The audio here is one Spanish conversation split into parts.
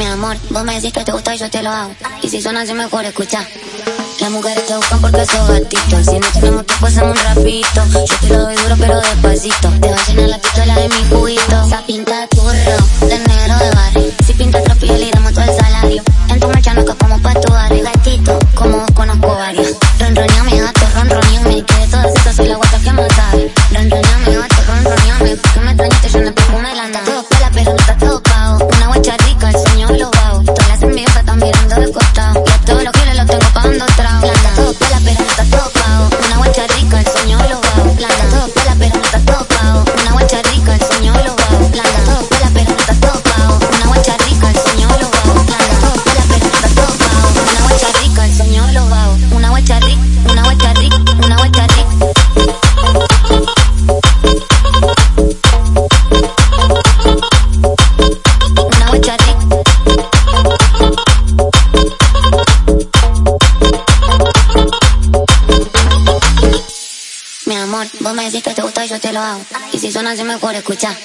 Mi amor, vos me decís que te gusta y yo te lo hago. Y si suena así mejor escucha. Las mujeres te buscan porque sos gatito. Si no tenemos tiempo hacemos un rapito. Yo te lo doy duro pero despacito. Te va a llenar la pistola de mi juguito. Esa pinta turro, de negro de barrio. Si pinta otra piel y damos todo el salario. En tu marcha no como pa' tu barrio. Gatito, como vos conozco varios. Ronroneame gato, ronroneame. Que de todas esas soy la guata que más sabe. Ronroneame gato, ronroneame. Que me extrañaste yo no perfume la Está Mi amor, vos me decís que te gusta y yo te lo hago. Y si suena así mejor escucha.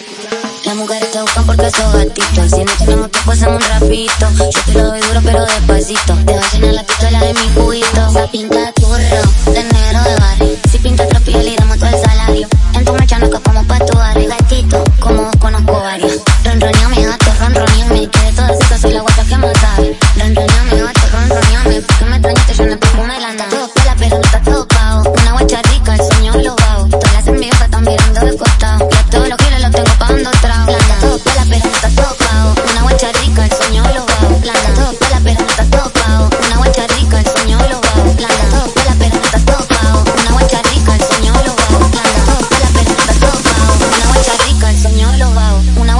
Las mujeres te buscan porque sos gatito. Si no tenemos tiempo hacemos un rapito. Yo te lo doy duro pero despacito. Te va a llenar la pistola de mi juguito. Esa pinta turro,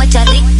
guachadito.